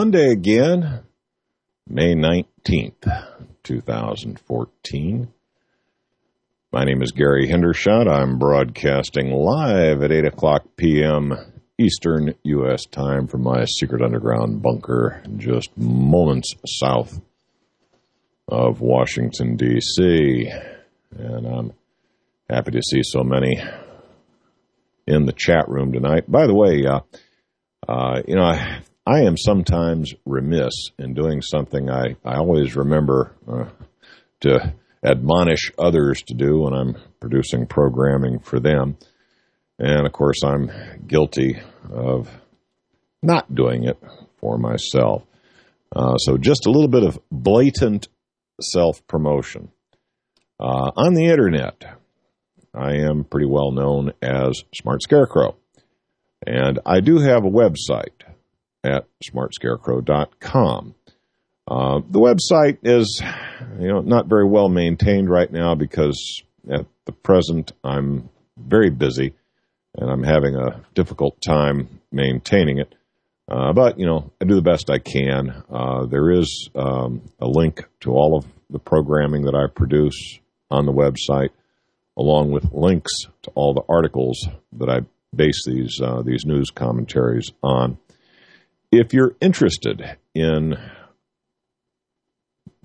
Monday again, May 19th, 2014. My name is Gary Hendershot. I'm broadcasting live at 8 o'clock p.m. Eastern U.S. time from my secret underground bunker just moments south of Washington, D.C. And I'm happy to see so many in the chat room tonight. By the way, uh, uh, you know, I, I am sometimes remiss in doing something I, I always remember uh, to admonish others to do when I'm producing programming for them. And of course, I'm guilty of not doing it for myself. Uh, so just a little bit of blatant self promotion. Uh, on the internet, I am pretty well known as Smart Scarecrow. And I do have a website at smartscarecrow.com. Uh, the website is, you know, not very well maintained right now because at the present I'm very busy and I'm having a difficult time maintaining it. Uh, but you know, I do the best I can. Uh, there is um, a link to all of the programming that I produce on the website, along with links to all the articles that I base these uh, these news commentaries on. If you're interested in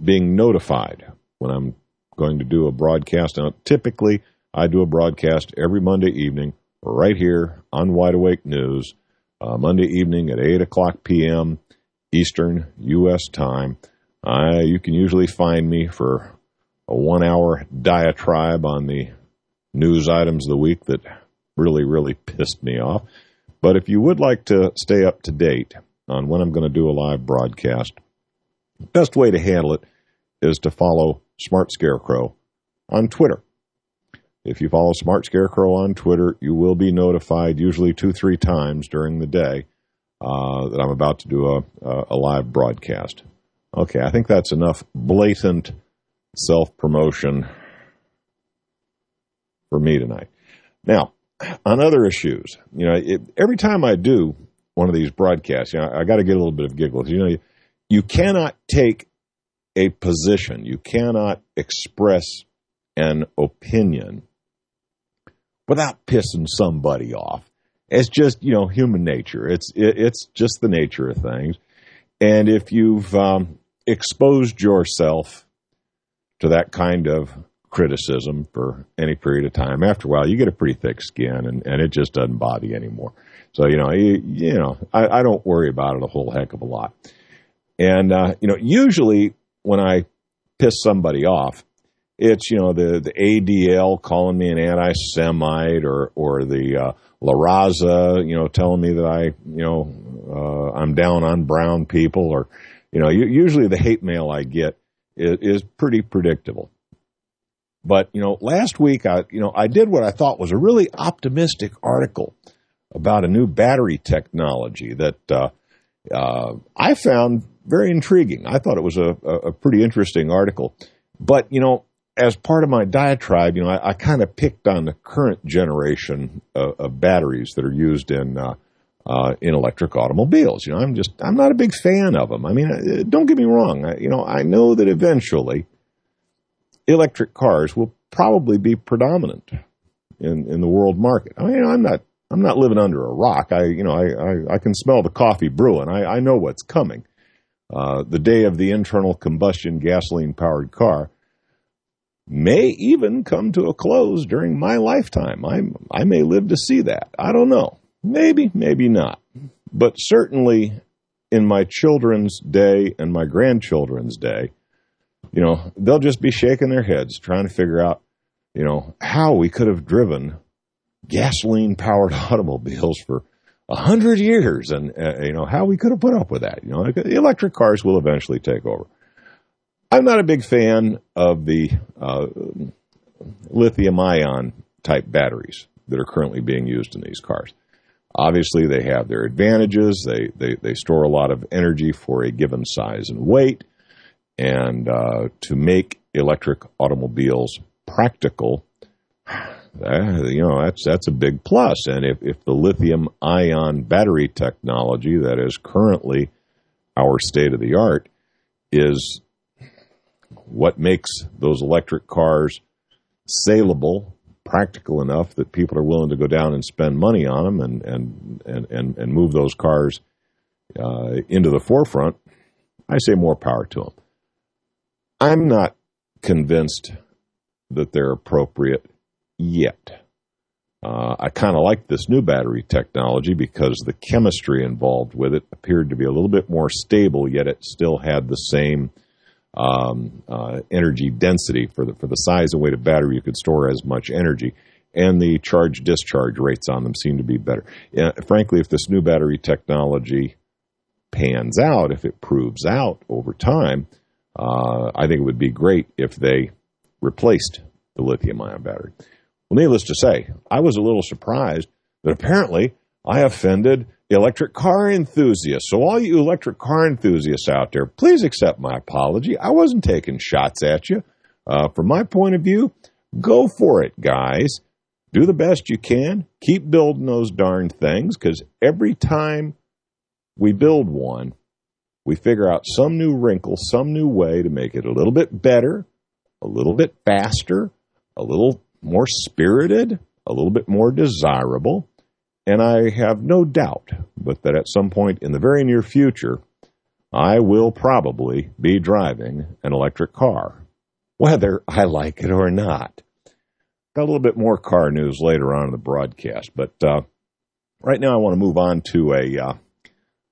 being notified when I'm going to do a broadcast, now typically I do a broadcast every Monday evening right here on Wide Awake News, uh, Monday evening at 8 o'clock p.m. Eastern U.S. time. You can usually find me for a one hour diatribe on the news items of the week that really, really pissed me off. But if you would like to stay up to date on when I'm going to do a live broadcast, best way to handle it is to follow Smart Scarecrow on Twitter. If you follow Smart Scarecrow on Twitter, you will be notified usually two, three times during the day uh, that I'm about to do a, a live broadcast. Okay, I think that's enough blatant self promotion for me tonight. Now, on other issues, you know, it, every time I do one of these broadcasts, you know, I got to get a little bit of giggles. You know, you, you cannot take a position, you cannot express an opinion without pissing somebody off. It's just you know human nature. It's it, it's just the nature of things. And if you've um, exposed yourself to that kind of criticism for any period of time, after a while you get a pretty thick skin, and, and it just doesn't bother you anymore. So you know you, you know I, I don't worry about it a whole heck of a lot. And uh, you know usually when I piss somebody off, it's you know the the ADL calling me an anti-Semite or or the uh, La Raza, you know, telling me that I you know uh, I'm down on brown people, or you know, usually the hate mail I get is, is pretty predictable. But you know, last week I you know I did what I thought was a really optimistic article about a new battery technology that uh, uh, I found very intriguing. I thought it was a, a, pretty interesting article. But you know, as part of my diatribe, you know, I, I kind of picked on the current generation of, of batteries that are used in uh, uh, in electric automobiles. You know, I'm just I'm not a big fan of them. I mean, uh, don't get me wrong. I, you know, I know that eventually electric cars will probably be predominant in in the world market. I mean, I'm not I'm not living under a rock. I you know I I, I can smell the coffee brewing. I, I know what's coming. Uh, the day of the internal combustion gasoline powered car may even come to a close during my lifetime. I, I may live to see that. I don't know. Maybe, maybe not. But certainly in my children's day and my grandchildren's day, you know, they'll just be shaking their heads trying to figure out, you know, how we could have driven gasoline powered automobiles for a hundred years and, uh, you know, how we could have put up with that. You know, electric cars will eventually take over. I'm not a big fan of the uh, lithium ion type batteries that are currently being used in these cars. Obviously, they have their advantages. They, they, they store a lot of energy for a given size and weight. And uh, to make electric automobiles practical, uh, you know, that's, that's a big plus. And if, if the lithium ion battery technology that is currently our state of the art is what makes those electric cars saleable, practical enough that people are willing to go down and spend money on them and and and and, and move those cars uh, into the forefront. I say more power to them. I'm not convinced that they're appropriate yet. Uh, I kind of like this new battery technology because the chemistry involved with it appeared to be a little bit more stable, yet it still had the same um, uh, energy density for the for the size and weight of battery. You could store as much energy, and the charge discharge rates on them seem to be better. Frankly, if this new battery technology pans out, if it proves out over time, uh, I think it would be great if they replaced the lithium ion battery. Well, needless to say, I was a little surprised that apparently I offended electric car enthusiasts. So, all you electric car enthusiasts out there, please accept my apology. I wasn't taking shots at you. Uh, from my point of view, go for it, guys. Do the best you can. Keep building those darn things because every time we build one, we figure out some new wrinkle, some new way to make it a little bit better, a little bit faster, a little more spirited, a little bit more desirable. And I have no doubt but that at some point in the very near future, I will probably be driving an electric car, whether I like it or not. Got a little bit more car news later on in the broadcast, but uh, right now I want to move on to a, uh,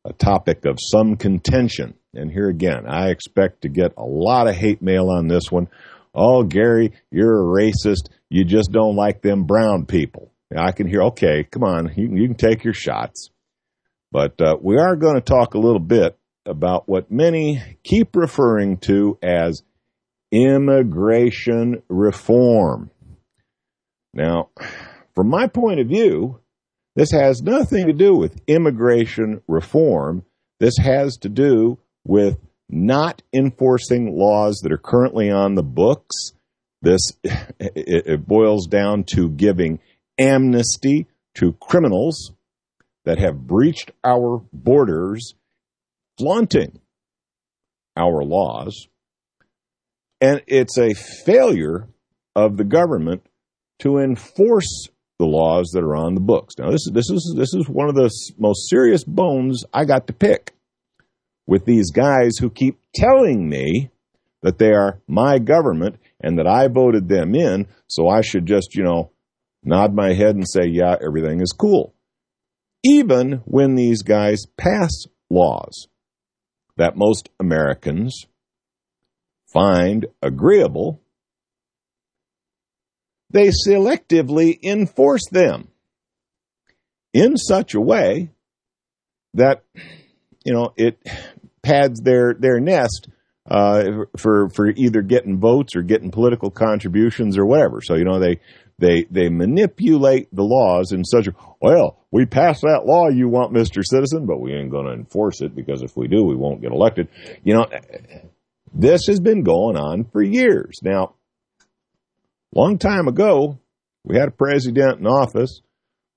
a topic of some contention. And here again, I expect to get a lot of hate mail on this one. Oh, Gary, you're a racist. You just don't like them brown people. I can hear, okay, come on, you, you can take your shots. But uh, we are going to talk a little bit about what many keep referring to as immigration reform. Now, from my point of view, this has nothing to do with immigration reform. This has to do with not enforcing laws that are currently on the books. This it, boils down to giving amnesty to criminals that have breached our borders, flaunting our laws. And it's a failure of the government to enforce the laws that are on the books. Now, this is this is this is one of the most serious bones I got to pick with these guys who keep telling me that they are my government and that I voted them in, so I should just, you know, nod my head and say, yeah, everything is cool. Even when these guys pass laws that most Americans find agreeable, they selectively enforce them in such a way that, you know, it pads their, their nest uh, for for either getting votes or getting political contributions or whatever. So you know they they they manipulate the laws in such a well, we passed that law you want, Mr. Citizen, but we ain't going to enforce it because if we do, we won't get elected. You know, this has been going on for years. Now, long time ago, we had a president in office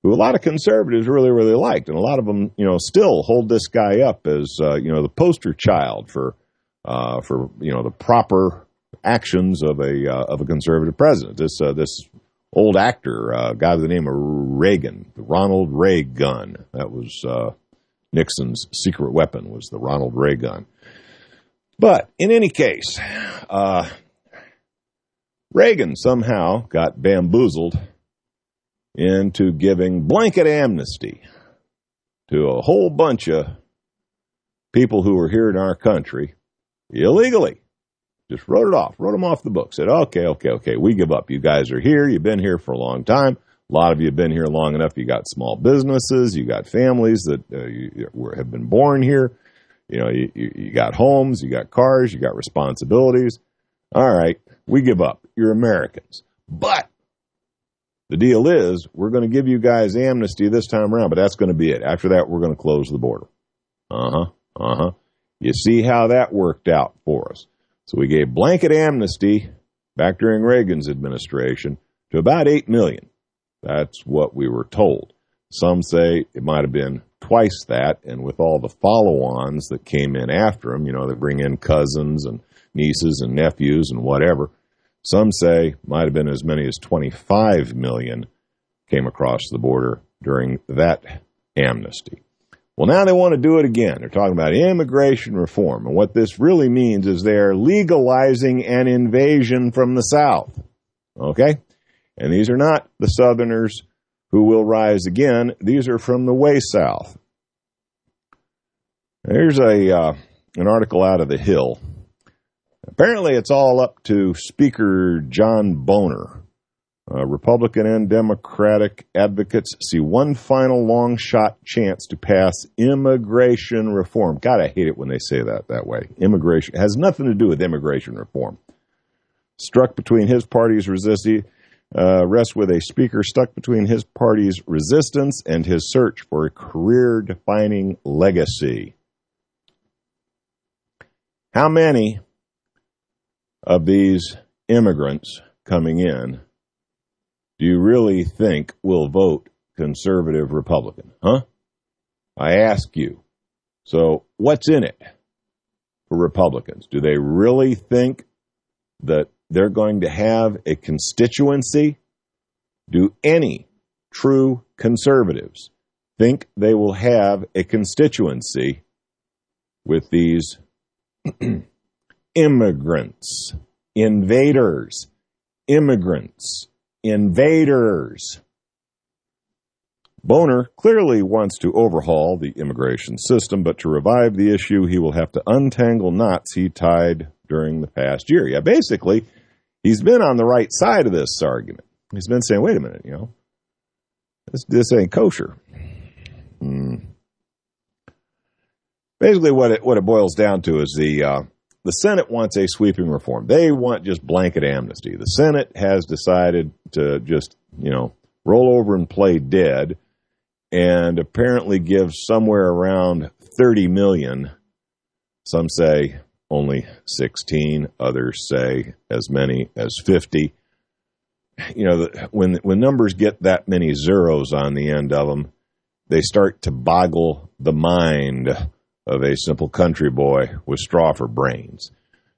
who a lot of conservatives really, really liked, and a lot of them, you know, still hold this guy up as, uh, you know, the poster child for, uh, for you know, the proper actions of a uh, of a conservative president. This uh, this old actor, a uh, guy by the name of Reagan, the Ronald Reagan. That was uh, Nixon's secret weapon was the Ronald Reagan. But in any case, Reagan somehow got bamboozled into giving blanket amnesty to a whole bunch of people who were here in our country illegally. Just wrote it off, wrote them off the book. Said, okay, okay, okay, we give up. You guys are here. You've been here for a long time. A lot of you have been here long enough. You got small businesses. You got families that uh, you, were, have been born here. You know, you, you, you got homes. You got cars. You got responsibilities. All right, we give up. You're Americans. But the deal is, we're going to give you guys amnesty this time around, but that's going to be it. After that, we're going to close the border. Uh huh. Uh huh. You see how that worked out for us. So we gave blanket amnesty back during Reagan's administration to about 8 million. That's what we were told. Some say it might have been twice that, and with all the follow ons that came in after them, you know, they bring in cousins and nieces and nephews and whatever. Some say might have been as many as 25 million came across the border during that amnesty. Well, now they want to do it again. They're talking about immigration reform. And what this really means is they're legalizing an invasion from the South. Okay? And these are not the Southerners who will rise again. These are from the way south. Here's a uh, an article out of the Hill. Apparently, it's all up to Speaker John Boehner uh, Republican and Democratic advocates see one final long shot chance to pass immigration reform. God, I hate it when they say that that way. Immigration has nothing to do with immigration reform. Struck between his party's resistance, uh, rests with a speaker stuck between his party's resistance and his search for a career defining legacy. How many of these immigrants coming in do you really think will vote conservative Republican? Huh? I ask you. So, what's in it for Republicans? Do they really think that they're going to have a constituency? Do any true conservatives think they will have a constituency with these immigrants, invaders, immigrants? invaders. Boehner clearly wants to overhaul the immigration system, but to revive the issue, he will have to untangle knots he tied during the past year. Yeah, basically, he's been on the right side of this argument. He's been saying, wait a minute, you know, this, this ain't kosher. Hmm. Basically, what it, what it boils down to is the uh, the Senate wants a sweeping reform. They want just blanket amnesty. The Senate has decided to just, you know, roll over and play dead and apparently give somewhere around 30 million. Some say only 16, others say as many as 50. You know, when when numbers get that many zeros on the end of them, they start to boggle the mind of a simple country boy with straw for brains.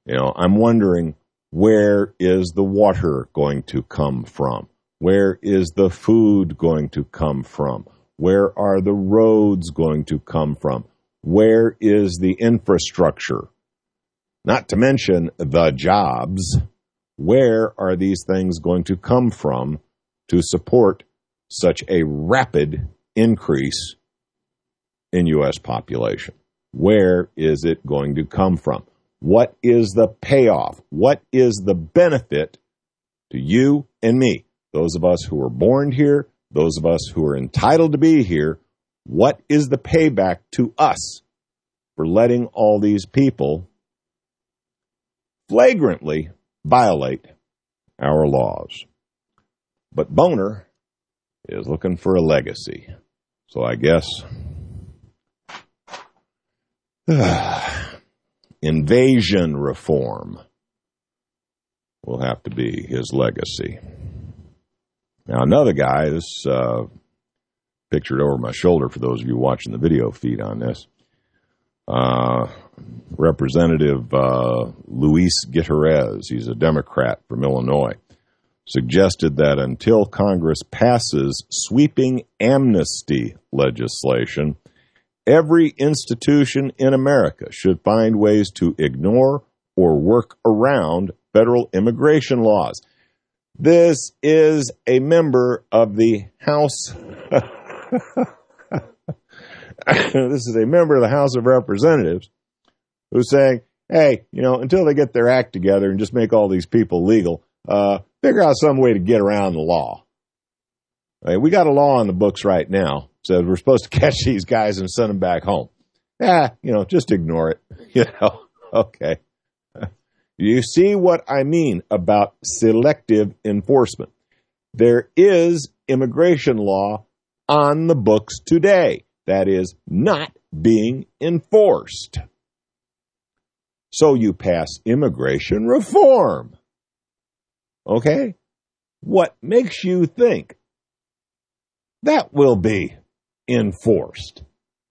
You know, I'm wondering where is the water going to come from? Where is the food going to come from? Where are the roads going to come from? Where is the infrastructure? Not to mention the jobs. Where are these things going to come from to support such a rapid increase in U.S. population? Where is it going to come from? What is the payoff? What is the benefit to you and me? Those of us who were born here, those of us who are entitled to be here, what is the payback to us for letting all these people flagrantly violate our laws? But Boner is looking for a legacy. So I guess Invasion reform will have to be his legacy. Now, another guy, this uh, pictured over my shoulder for those of you watching the video feed on this, uh, Representative uh, Luis Gutierrez, he's a Democrat from Illinois, suggested that until Congress passes sweeping amnesty legislation, Every institution in America should find ways to ignore or work around federal immigration laws. This is a member of the House. this is a member of the House of Representatives who's saying, hey, you know, until they get their act together and just make all these people legal, uh, figure out some way to get around the law. Right, we got a law on the books right now. Says we're supposed to catch these guys and send them back home. Yeah, you know, just ignore it. You know, okay. You see what I mean about selective enforcement. There is immigration law on the books today that is not being enforced. So you pass immigration reform. Okay? What makes you think that will be enforced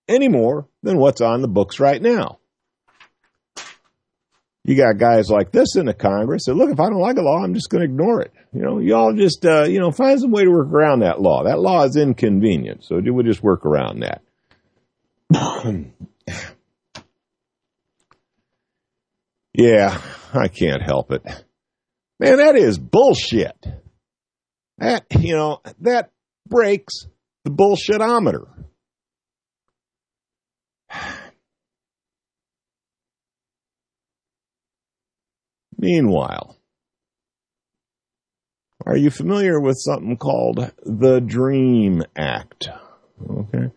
any more than what's on the books right now? You got guys like this in the Congress that look, if I don't like a law, I'm just going to ignore it. You know, y'all just, uh, you know, find some way to work around that law. That law is inconvenient. So we'll just work around that. yeah, I can't help it. Man, that is bullshit. That, you know, that breaks the bullshitometer. Meanwhile, are you familiar with something called the Dream Act? Okay.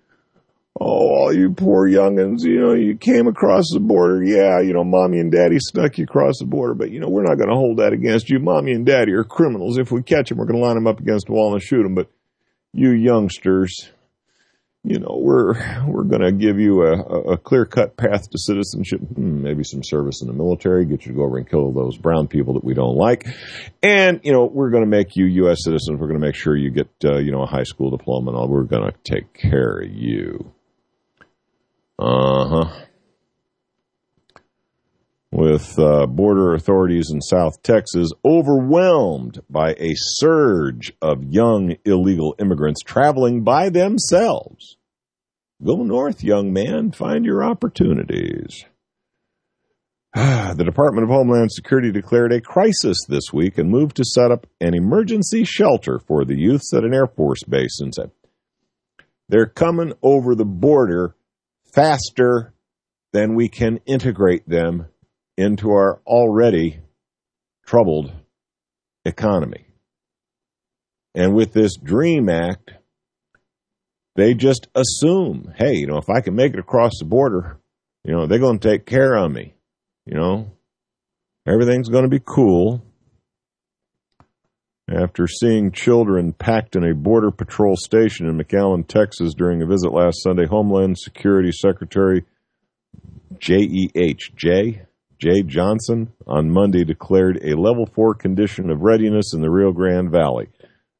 Oh, all you poor youngins, you know, you came across the border. Yeah, you know, mommy and daddy snuck you across the border, but you know, we're not going to hold that against you. Mommy and daddy are criminals. If we catch them, we're going to line them up against the wall and shoot them. But you youngsters, you know, we're we're going to give you a, a clear cut path to citizenship, hmm, maybe some service in the military, get you to go over and kill those brown people that we don't like, and you know, we're going to make you U.S. citizens. We're going to make sure you get uh, you know a high school diploma and all. We're going to take care of you. Uh huh. With uh, border authorities in South Texas overwhelmed by a surge of young illegal immigrants traveling by themselves. Go north, young man. Find your opportunities. The Department of Homeland Security declared a crisis this week and moved to set up an emergency shelter for the youths at an Air Force base and said they're coming over the border faster than we can integrate them into our already troubled economy. And with this DREAM Act, they just assume, hey, you know, if I can make it across the border, you know, they're going to take care of me. You know, everything's going to be cool. After seeing children packed in a Border Patrol station in McAllen, Texas during a visit last Sunday, Homeland Security Secretary J.E.H. J. J. Johnson on Monday declared a level four condition of readiness in the Rio Grande Valley.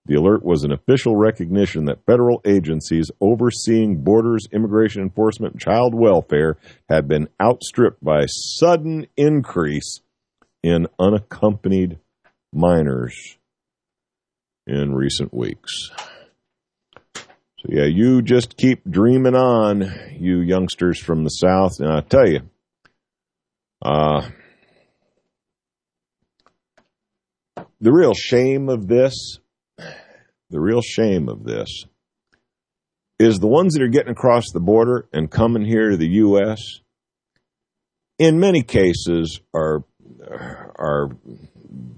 The alert was an official recognition that federal agencies overseeing borders, immigration enforcement, and child welfare had been outstripped by a sudden increase in unaccompanied minors in recent weeks. So yeah, you just keep dreaming on, you youngsters from the South. And I tell you, uh, the real shame of this, the real shame of this is the ones that are getting across the border and coming here to the U.S. In many cases, are are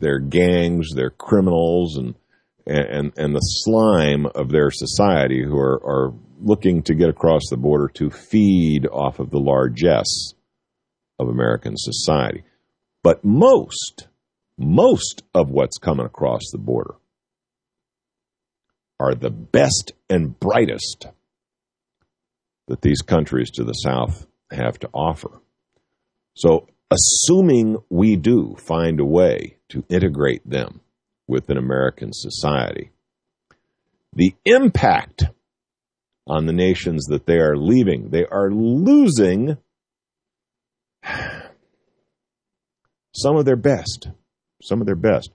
their gangs, they're criminals, and and and the slime of their society who are, are looking to get across the border to feed off of the largesse of American society. But most, most of what's coming across the border are the best and brightest that these countries to the south have to offer. So, assuming we do find a way to integrate them within American society, the impact on the nations that they are leaving, they are losing some of their best, some of their best,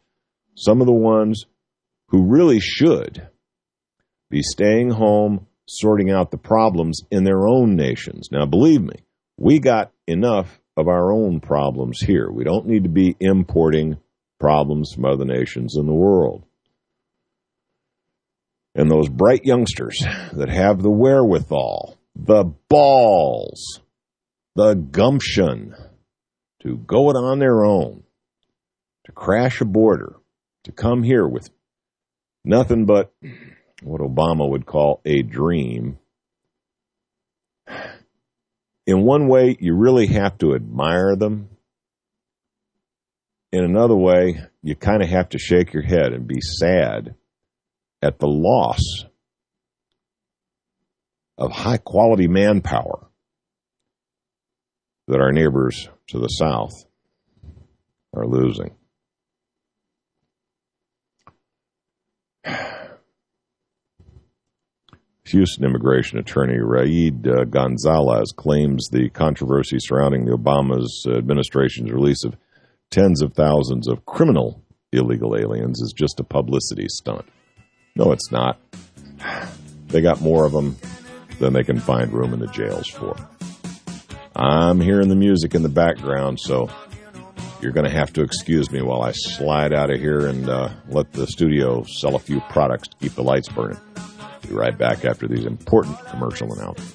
some of the ones who really should be staying home, sorting out the problems in their own nations. Now, believe me, we got enough of our own problems here. We don't need to be importing problems from other nations in the world. And those bright youngsters that have the wherewithal, the balls, the gumption to go it on their own, to crash a border, to come here with nothing but what Obama would call a dream. In one way, you really have to admire them. In another way, you kind of have to shake your head and be sad at the loss of high quality manpower that our neighbors to the south are losing. Houston immigration attorney Raed uh, Gonzalez claims the controversy surrounding the Obama's administration's release of tens of thousands of criminal illegal aliens is just a publicity stunt. No, it's not. They got more of them than they can find room in the jails for. I'm hearing the music in the background, so you're going to have to excuse me while I slide out of here and uh, let the studio sell a few products to keep the lights burning. Be right back after these important commercial announcements.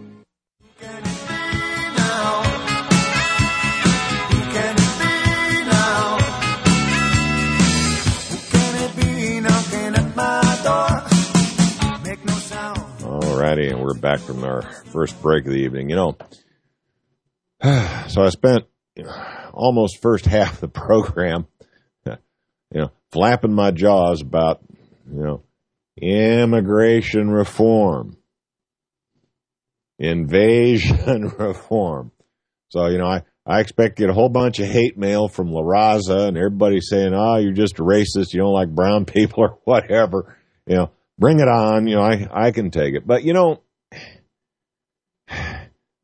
Alrighty, and we're back from our first break of the evening. You know, so I spent almost first half of the program you know, flapping my jaws about, you know, immigration reform, invasion reform. So, you know, I, I expect to get a whole bunch of hate mail from La Raza and everybody saying, oh, you're just a racist. You don't like brown people or whatever. You know, bring it on. You know, I, I can take it. But, you know,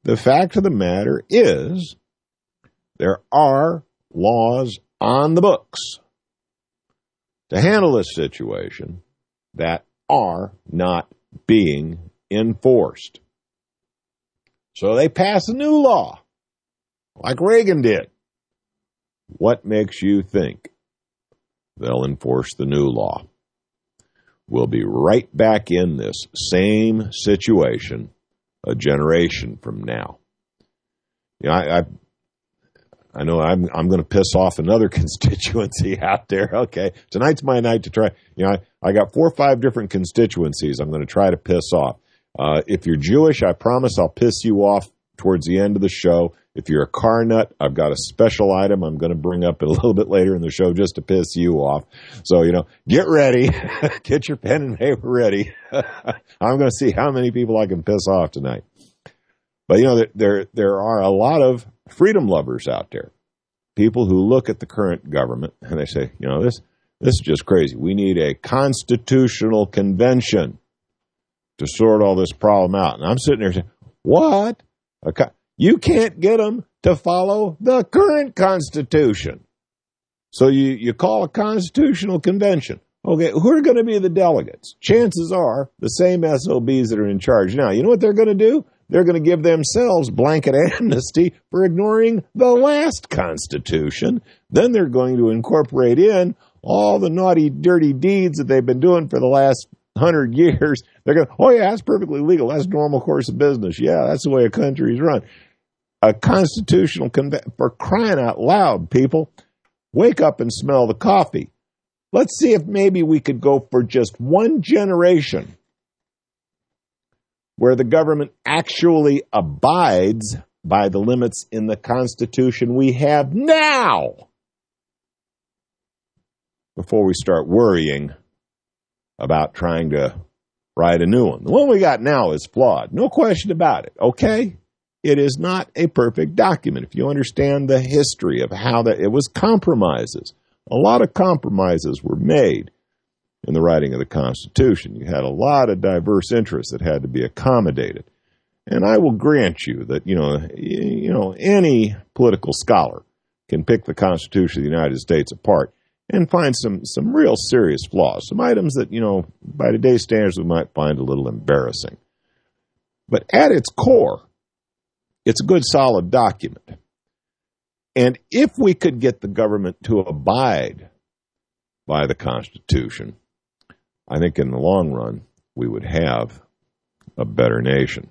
the fact of the matter is there are laws on the books to handle this situation that are not being enforced. So they pass a new law, like Reagan did. What makes you think they'll enforce the new law? We'll be right back in this same situation a generation from now. You know, I, I I know I'm I'm going to piss off another constituency out there. Okay, tonight's my night to try. You know, I, I got four or five different constituencies. I'm going to try to piss off. Uh, if you're Jewish, I promise I'll piss you off towards the end of the show. If you're a car nut, I've got a special item I'm going to bring up a little bit later in the show just to piss you off. So, you know, get ready. get your pen and paper ready. I'm going to see how many people I can piss off tonight. But, you know, there, there are a lot of freedom lovers out there. People who look at the current government and they say, you know, this, this is just crazy. We need a constitutional convention to sort all this problem out. And I'm sitting there saying, what? Co- you can't get them to follow the current constitution. So you, you call a constitutional convention. Okay, who are going to be the delegates? Chances are the same SOBs that are in charge now. You know what they're going to do? They're going to give themselves blanket amnesty for ignoring the last Constitution. Then they're going to incorporate in all the naughty, dirty deeds that they've been doing for the last hundred years. They're going, oh yeah, that's perfectly legal. That's normal course of business. Yeah, that's the way a country's run. A constitutional convention for crying out loud, people. Wake up and smell the coffee. Let's see if maybe we could go for just one generation where the government actually abides by the limits in the Constitution we have now before we start worrying about trying to write a new one. The one we got now is flawed, no question about it, okay? It is not a perfect document. If you understand the history of how that it was compromises, a lot of compromises were made in the writing of the Constitution. You had a lot of diverse interests that had to be accommodated. And I will grant you that, you know, you know, any political scholar can pick the Constitution of the United States apart and find some, some real serious flaws, some items that, you know, by today's standards we might find a little embarrassing. But at its core, it's a good solid document. And if we could get the government to abide by the Constitution, I think in the long run, we would have a better nation.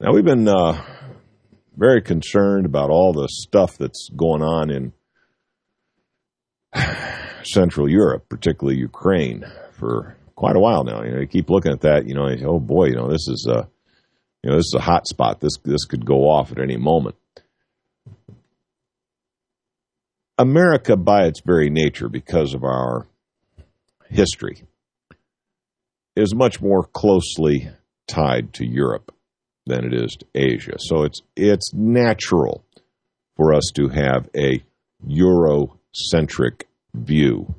Now, we've been uh, very concerned about all the stuff that's going on in Central Europe, particularly Ukraine, for quite a while now. You know, you keep looking at that. You know, you say, oh boy, you know, this is a, you know, this is a hot spot. This this could go off at any moment. America, by its very nature, because of our history is much more closely tied to Europe than it is to Asia. So it's it's natural for us to have a Eurocentric view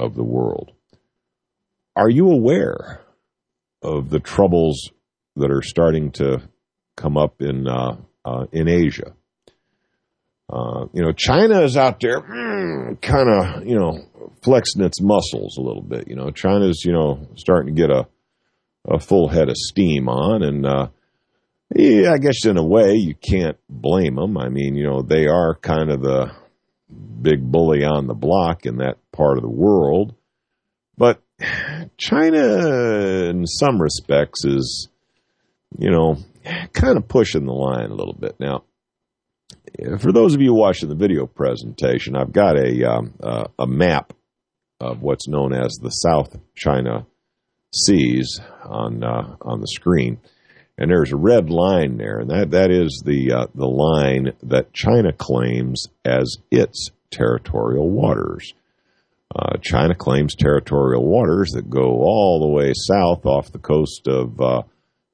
of the world. Are you aware of the troubles that are starting to come up in uh, uh, in Asia? Uh, you know, China is out there, mm, kind of, you know, flexing its muscles a little bit. You know, China's you know starting to get a a full head of steam on, and uh, yeah, I guess in a way you can't blame them. I mean, you know, they are kind of the big bully on the block in that part of the world, but China, in some respects, is you know kind of pushing the line a little bit now for those of you watching the video presentation, I've got a um, uh, a map of what's known as the South China Seas on uh, on the screen, and there's a red line there, and that that is the uh, the line that China claims as its territorial waters. Uh, China claims territorial waters that go all the way south off the coast of uh,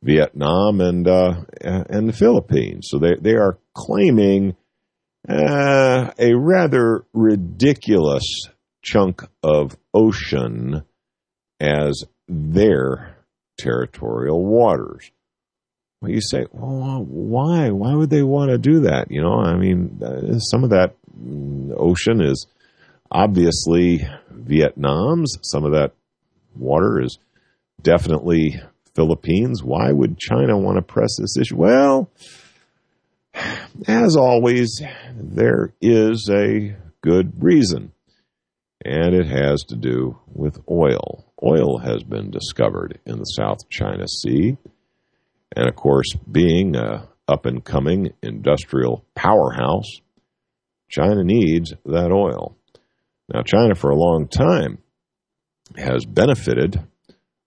Vietnam and uh, and the Philippines. So they they are claiming uh, a rather ridiculous chunk of ocean as their territorial waters. Well, you say, well, why? Why would they want to do that? You know, I mean, uh, some of that mm, ocean is obviously Vietnam's. Some of that water is definitely Philippines. Why would China want to press this issue? Well, as always, there is a good reason, and it has to do with oil. Oil has been discovered in the South China Sea, and of course, being a up and coming industrial powerhouse, China needs that oil. Now, China for a long time has benefited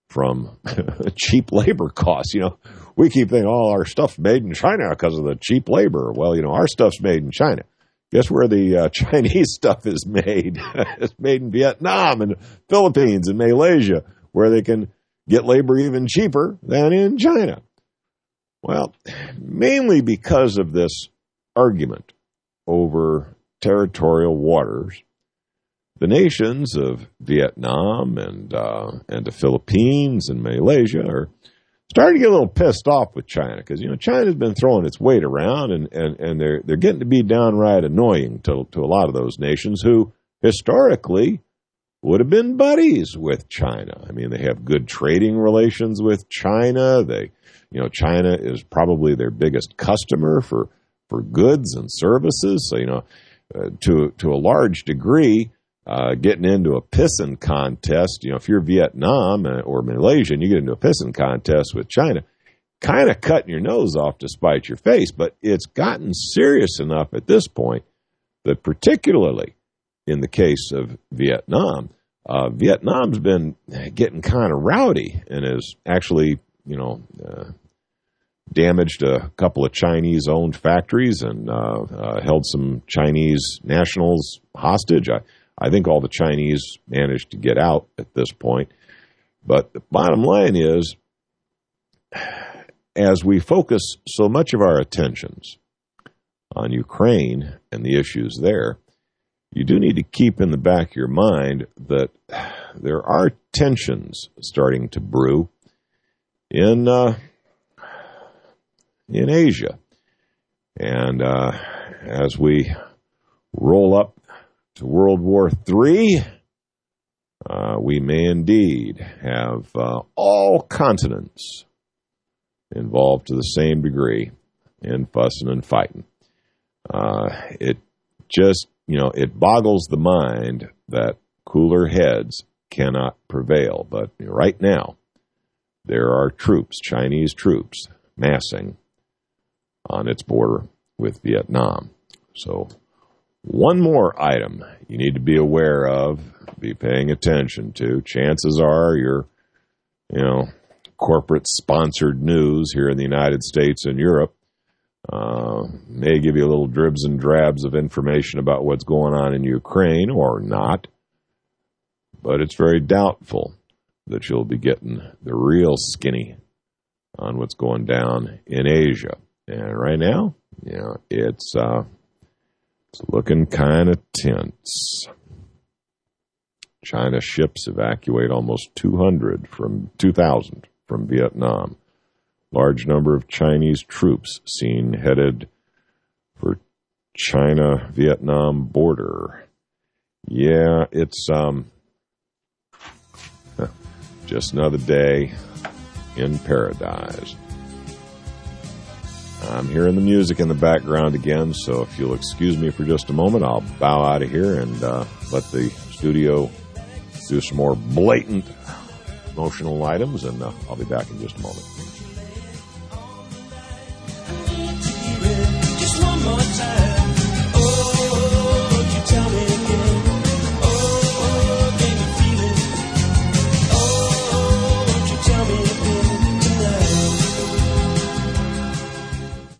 from cheap labor costs. You know, we keep thinking all our stuff's made in China because of the cheap labor. Well, you know, our stuff's made in China. Guess where the uh, Chinese stuff is made? it's made in Vietnam and Philippines and Malaysia, where they can get labor even cheaper than in China. Well, mainly because of this argument over territorial waters the nations of Vietnam and uh, and the Philippines and Malaysia are starting to get a little pissed off with China because you know China's been throwing its weight around and, and, and they're they're getting to be downright annoying to to a lot of those nations who historically would have been buddies with China. I mean, they have good trading relations with China. They, you know, China is probably their biggest customer for for goods and services. So you know, uh, to to a large degree, uh, getting into a pissing contest, you know, if you're Vietnam uh, or Malaysia and you get into a pissing contest with China, kind of cutting your nose off to spite your face. But it's gotten serious enough at this point that, particularly in the case of Vietnam, uh, Vietnam's been getting kind of rowdy and has actually, you know, uh, damaged a couple of Chinese owned factories and uh, uh, held some Chinese nationals hostage. I, I think all the Chinese managed to get out at this point. But the bottom line is, as we focus so much of our attentions on Ukraine and the issues there, you do need to keep in the back of your mind that there are tensions starting to brew in uh, in Asia, and uh, as we roll up to World War III, uh, we may indeed have uh, all continents involved to the same degree in fussing and fighting. Uh, it just, you know, it boggles the mind that cooler heads cannot prevail. But right now, there are troops, Chinese troops, massing on its border with Vietnam. So one more item you need to be aware of, be paying attention to. Chances are your, you know, corporate sponsored news here in the United States and Europe uh, may give you a little dribs and drabs of information about what's going on in Ukraine or not, but it's very doubtful that you'll be getting the real skinny on what's going down in Asia. And right now, you know, it's uh, it's looking kind of tense. China ships evacuate almost 200 from 2,000 from Vietnam. Large number of Chinese troops seen headed for China Vietnam border. Yeah, it's um just another day in paradise. I'm hearing the music in the background again, so if you'll excuse me for just a moment, I'll bow out of here and uh, let the studio do some more blatant emotional items, and uh, I'll be back in just a moment.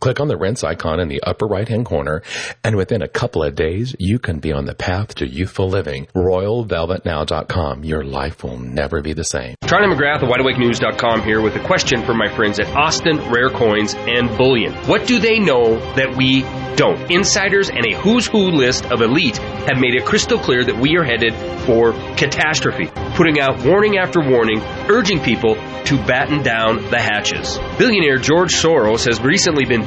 Click on the Rense icon in the upper right hand corner, and within a couple of days, you can be on the path to youthful living. RoyalVelvetNow.com. Your life will never be the same. Charlie McGrath of WideAwakeNews.com here with a question for my friends at Austin Rare Coins and Bullion. What do they know that we don't? Insiders and a who's who list of elite have made it crystal clear that we are headed for catastrophe, putting out warning after warning, urging people to batten down the hatches. Billionaire George Soros has recently been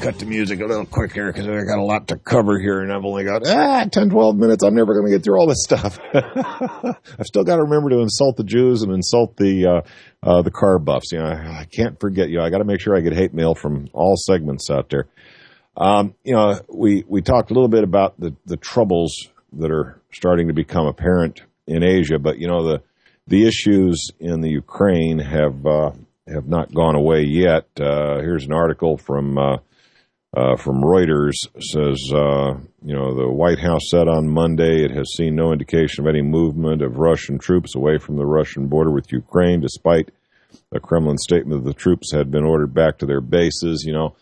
cut the music a little quick here because I got a lot to cover here and I've only got ah, 10, 12 minutes. I'm never going to get through all this stuff. I've still got to remember to insult the Jews and insult the, uh, uh, the car buffs. You know, I, I can't forget, you I got to make sure I get hate mail from all segments out there. Um, you know, we, we talked a little bit about the, the troubles that are starting to become apparent in Asia, but you know, the, the issues in the Ukraine have, uh, have not gone away yet. Uh, here's an article from, uh, uh, from Reuters says, uh, you know, the White House said on Monday it has seen no indication of any movement of Russian troops away from the Russian border with Ukraine, despite a Kremlin statement that the troops had been ordered back to their bases. You know,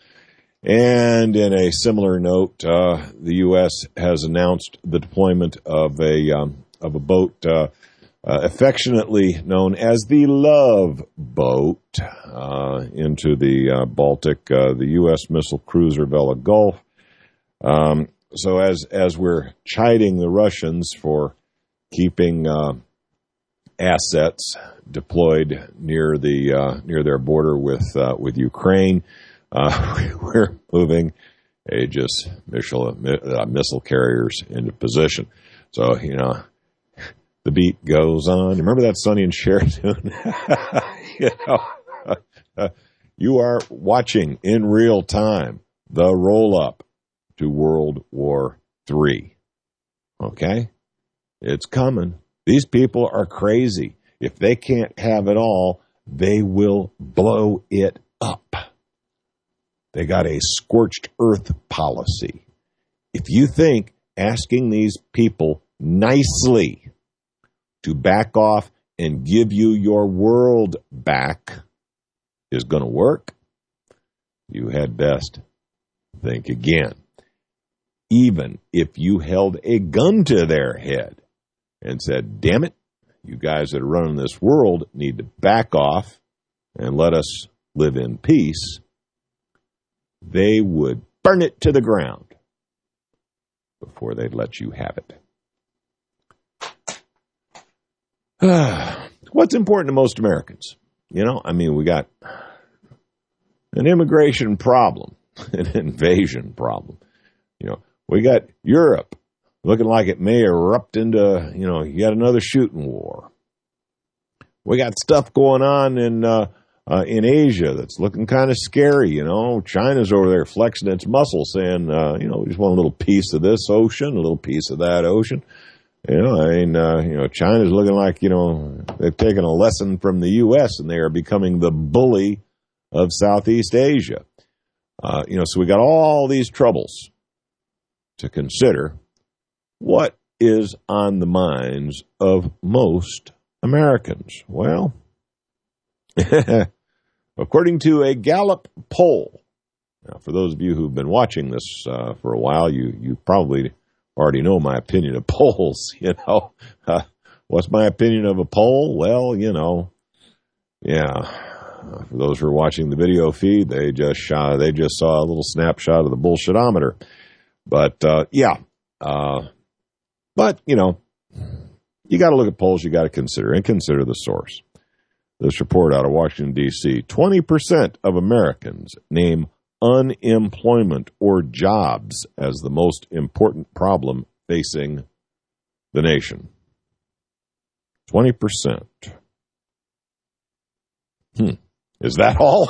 and in a similar note, uh, the U.S. has announced the deployment of a um, of a boat uh, affectionately known as the Love Boat uh, into the uh, Baltic, uh, the U.S. missile cruiser Vella Gulf. Um, so as as we're chiding the Russians for keeping uh, assets deployed near the near their border with with Ukraine, we're moving Aegis missile missile carriers into position. So you know the beat goes on. Remember that Sonny and Cher tune? you know, you are watching in real time the roll up to World War III. Okay? It's coming. These people are crazy. If they can't have it all, they will blow it up. They got a scorched earth policy. If you think asking these people nicely to back off and give you your world back is going to work, you had best think again. Even if you held a gun to their head and said, damn it, you guys that are running this world need to back off and let us live in peace, they would burn it to the ground before they'd let you have it. What's important to most Americans? You know, I mean, we got an immigration problem. an invasion problem. You know, we got Europe looking like it may erupt into, you know, yet another shooting war. We got stuff going on in uh, uh, in Asia that's looking kind of scary. You know, China's over there flexing its muscles, saying, uh, you know, we just want a little piece of this ocean, a little piece of that ocean. You know, I mean, uh, you know, China's looking like you know they've taken a lesson from the U.S. and they are becoming the bully of Southeast Asia. Uh, you know, so we got all these troubles to consider. What is on the minds of most Americans? Well, according to a Gallup poll, now for those of you who've been watching this uh, for a while, you you probably already know my opinion of polls. You know, uh, what's my opinion of a poll? Well, you know, yeah. For those who are watching the video feed, they just shot, they just saw a little snapshot of the bullshitometer. But uh, yeah, uh, but you know, you got to look at polls. You got to consider and consider the source. This report out of Washington D.C. Twenty percent of Americans name unemployment or jobs as the most important problem facing the nation. 20%. Hmm. Is that all?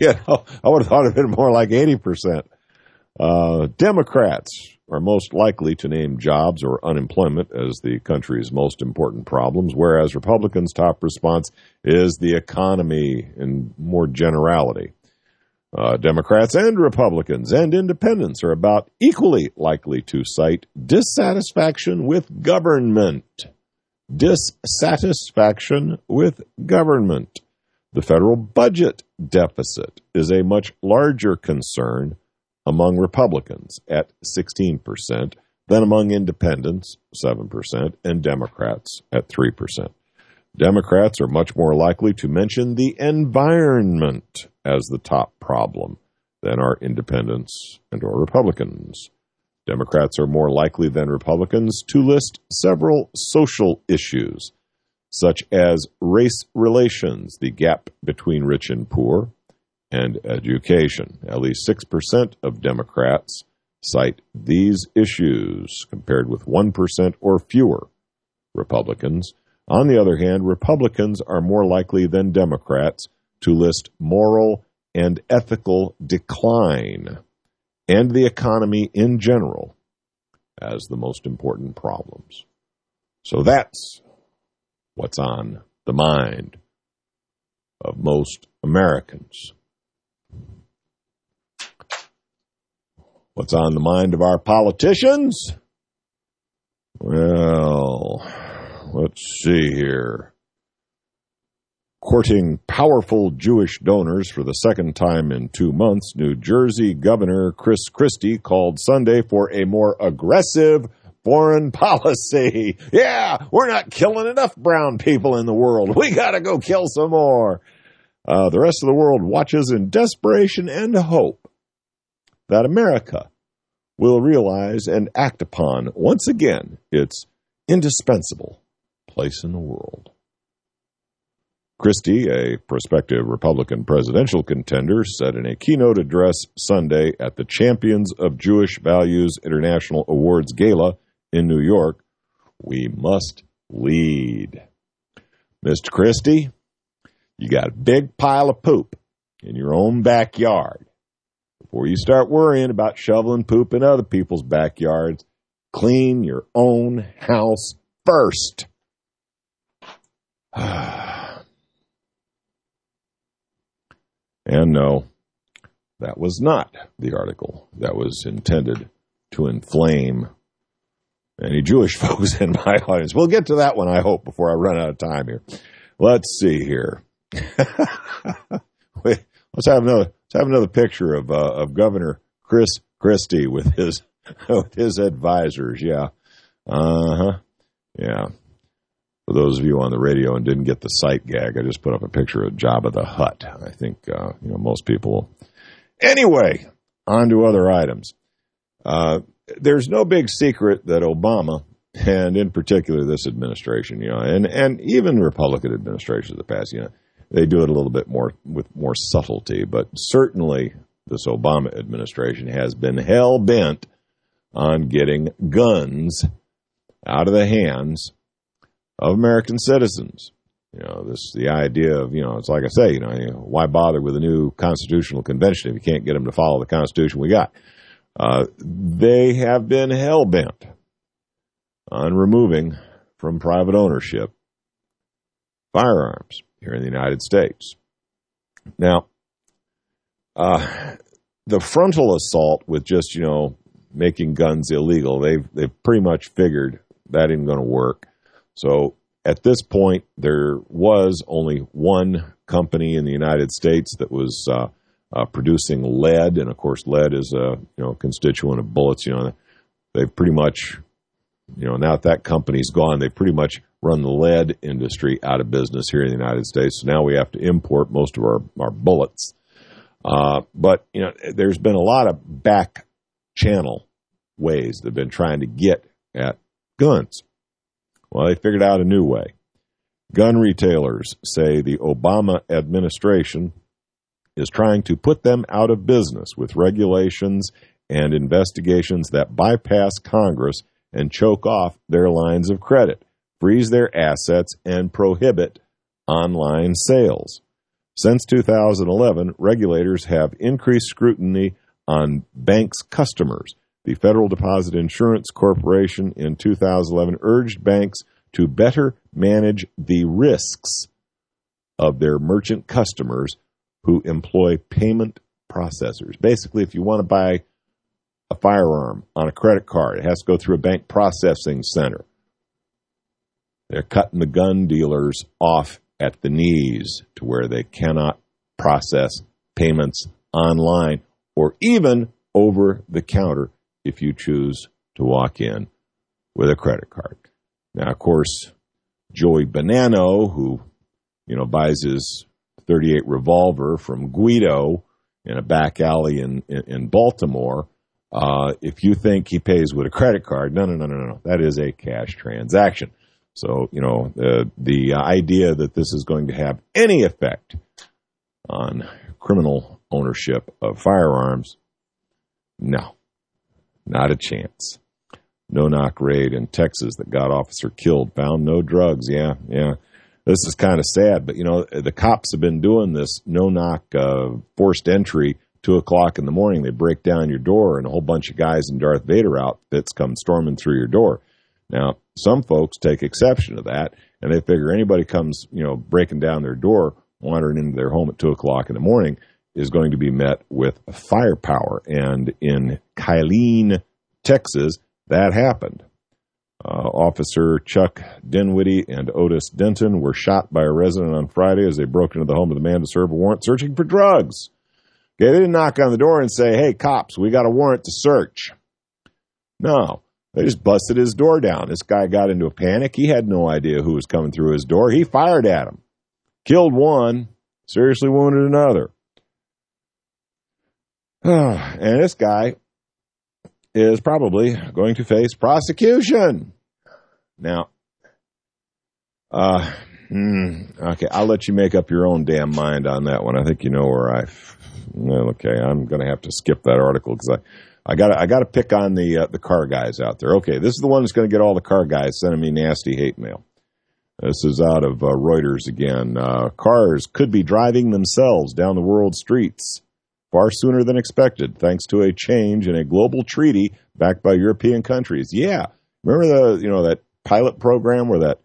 you know, I would have thought it been more like 80%. Uh, Democrats are most likely to name jobs or unemployment as the country's most important problems, whereas Republicans' top response is the economy in more generality. Uh, Democrats and Republicans and independents are about equally likely to cite dissatisfaction with government. Dissatisfaction with government. The federal budget deficit is a much larger concern among Republicans at 16%, then among independents, 7%, and Democrats at 3%. Democrats are much more likely to mention the environment as the top problem than are independents and or Republicans. Democrats are more likely than Republicans to list several social issues, such as race relations, the gap between rich and poor, and education. At least 6% of Democrats cite these issues, compared with 1% or fewer Republicans. On the other hand, Republicans are more likely than Democrats to list moral and ethical decline and the economy in general as the most important problems. So that's what's on the mind of most Americans. What's on the mind of our politicians? Well, let's see here. Courting powerful Jewish donors for the second time in two months, New Jersey Governor Chris Christie called Sunday for a more aggressive foreign policy. Yeah, we're not killing enough brown people in the world. We got to go kill some more. Uh, the rest of the world watches in desperation and hope that America will realize and act upon once again its indispensable place in the world. Christie, a prospective Republican presidential contender, said in a keynote address Sunday at the Champions of Jewish Values International Awards Gala in New York, we must lead. Mr. Christie, you got a big pile of poop in your own backyard. Before you start worrying about shoveling poop in other people's backyards, clean your own house first. and no, that was not the article that was intended to inflame any Jewish folks in my audience. We'll get to that one, I hope, before I run out of time here. Let's see here. Wait, let's have another let's have another picture of uh, of Governor Chris Christie with his with his advisors. Yeah, uh huh. Yeah. For those of you on the radio and didn't get the sight gag, I just put up a picture of Jabba the Hutt. I think uh, you know most people. Anyway, on to other items. Uh, there's no big secret that Obama, and in particular this administration, you know, and and even Republican administrations of the past, you know, they do it a little bit more with more subtlety. But certainly, this Obama administration has been hell bent on getting guns out of the hands of American citizens. You know, this the idea of you know, it's like I say, you know, why bother with a new constitutional convention if you can't get them to follow the Constitution we got? Uh, they have been hell bent on removing from private ownership firearms here in the United States. Now, uh, the frontal assault with just you know making guns illegal, they've they've pretty much figured that ain't going to work. So at this point, there was only one company in the United States that was uh, uh, producing lead, and of course, lead is a you know constituent of bullets. You know, they've pretty much, you know, now that that company's gone, they've pretty much run the lead industry out of business here in the United States. So now we have to import most of our our bullets. Uh, but you know, there's been a lot of back channel ways they've been trying to get at guns. Well, they figured out a new way. Gun retailers say the Obama administration is trying to put them out of business with regulations and investigations that bypass Congress and choke off their lines of credit, freeze their assets, and prohibit online sales. Since 2011, regulators have increased scrutiny on banks' customers. The Federal Deposit Insurance Corporation in 2011 urged banks to better manage the risks of their merchant customers who employ payment processors. Basically, if you want to buy a firearm on a credit card, it has to go through a bank processing center. They're cutting the gun dealers off at the knees to where they cannot process payments online or even over the counter if you choose to walk in with a credit card. Now, of course, Joey Bonanno, who you know buys his 38 revolver from Guido in a back alley in in, in Baltimore, uh, if you think he pays with a credit card, no, no, no, no, no, that is a cash transaction. So you know the the idea that this is going to have any effect on criminal ownership of firearms, no, not a chance. No knock raid in Texas that got officer killed. Found no drugs. Yeah, yeah. This is kind of sad, but you know the cops have been doing this no knock uh, forced entry. Two o'clock in the morning, they break down your door, and a whole bunch of guys in Darth Vader outfits come storming through your door. Now, some folks take exception to that, and they figure anybody comes, you know, breaking down their door, wandering into their home at two o'clock in the morning, is going to be met with firepower. And in Killeen, Texas, that happened. Uh, Officer Chuck Dinwiddie and Otis Denton were shot by a resident on Friday as they broke into the home of the man to serve a warrant searching for drugs. Okay, they didn't knock on the door and say, hey, cops, we got a warrant to search. No, they just busted his door down. This guy got into a panic. He had no idea who was coming through his door. He fired at him, killed one, seriously wounded another. and this guy is probably going to face prosecution. Now, uh, hmm, okay, I'll let you make up your own damn mind on that one. I think you know where I. Okay, I'm going to have to skip that article because I, I got I got to pick on the uh, the car guys out there. Okay, this is the one that's going to get all the car guys sending me nasty hate mail. This is out of uh, Reuters again. Uh, cars could be driving themselves down the world streets far sooner than expected, thanks to a change in a global treaty backed by European countries. Yeah, remember the you know that pilot program where that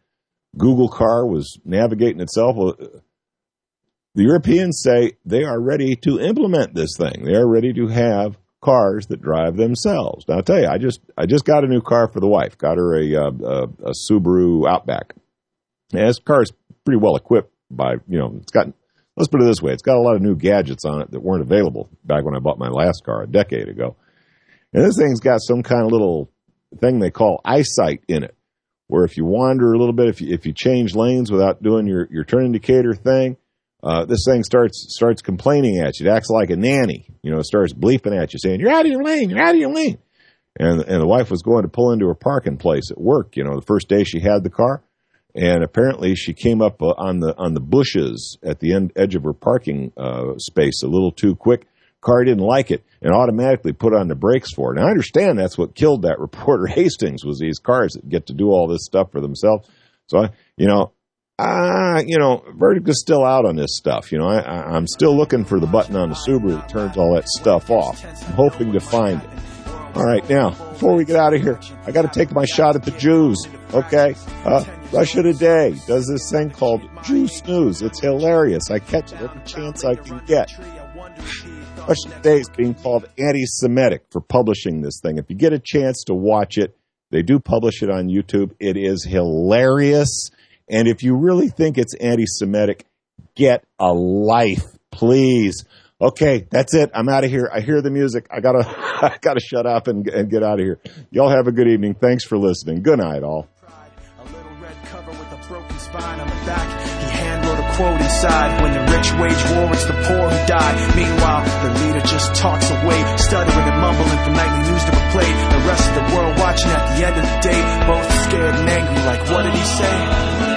Google car was navigating itself? The Europeans say they are ready to implement this thing. They are ready to have cars that drive themselves. Now, I'll tell you, I just I just got a new car for the wife. Got her a uh, a, a Subaru Outback. And this car is pretty well equipped by you know it's got let's put it this way it's got a lot of new gadgets on it that weren't available back when I bought my last car a decade ago. And this thing's got some kind of little thing they call eyesight in it, where if you wander a little bit, if you, if you change lanes without doing your, your turn indicator thing, uh, this thing starts starts complaining at you. It acts like a nanny, you know. It starts bleeping at you, saying "You're out of your lane. You're out of your lane." And and the wife was going to pull into her parking place at work. You know, the first day she had the car, and apparently she came up uh, on the on the bushes at the end edge of her parking uh, space a little too quick. Car didn't like it and automatically put on the brakes for it. And I understand that's what killed that reporter Hastings was these cars that get to do all this stuff for themselves. So I, you know, uh, you know, verdict is still out on this stuff. You know, I, I'm still looking for the button on the Subaru that turns all that stuff off. I'm hoping to find it. All right, now before we get out of here, I got to take my shot at the Jews. Okay, uh, Russia Today does this thing called Jew Snooze. It's hilarious. I catch it every chance I can get. Russia Today is being called anti-Semitic for publishing this thing. If you get a chance to watch it, they do publish it on YouTube. It is hilarious. And if you really think it's anti-Semitic, get a life, please. Okay, that's it. I'm out of here. I hear the music. I gotta, I gotta shut up and, and get out of here. Y'all have a good evening. Thanks for listening. Good night, all. Quote inside. When the rich wage war, it's the poor who die. Meanwhile, the leader just talks away, stuttering and mumbling nightly news to replay. The rest of the world watching at the end of the day, both scared and angry. Like, what did he say?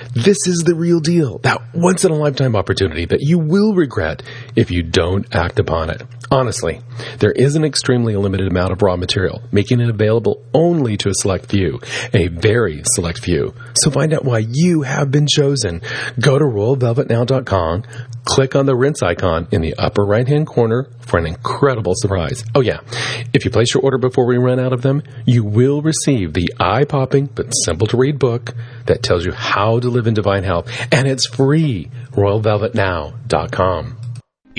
This is the real deal. That once in a lifetime opportunity that you will regret if you don't act upon it. Honestly, there is an extremely limited amount of raw material, making it available only to a select few, a very select few. So find out why you have been chosen. Go to royalvelvetnow.com, click on the Rense icon in the upper right hand corner for an incredible surprise. Oh yeah, if you place your order before we run out of them, you will receive the eye popping but simple to read book that tells you how to live in divine health, and it's free. RoyalVelvetNow.com.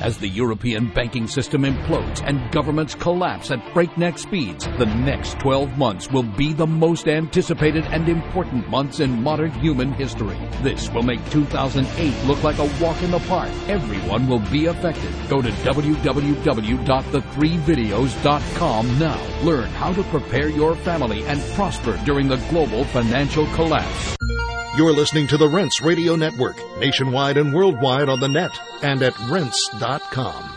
As the European banking system implodes and governments collapse at breakneck speeds, the next 12 months will be the most anticipated and important months in modern human history. This will make 2008 look like a walk in the park. Everyone will be affected. Go to www.the3videos.com now. Learn how to prepare your family and prosper during the global financial collapse. You're listening to the Rense Radio Network, nationwide and worldwide on the net and at rense.com.